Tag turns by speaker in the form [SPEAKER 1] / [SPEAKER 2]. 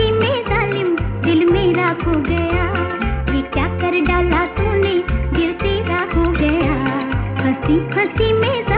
[SPEAKER 1] हँसी में जालिम, दिल मेरा खो गया। ये क्या कर डाला तूने, दिल तेरा हो गया। हँसी हँसी में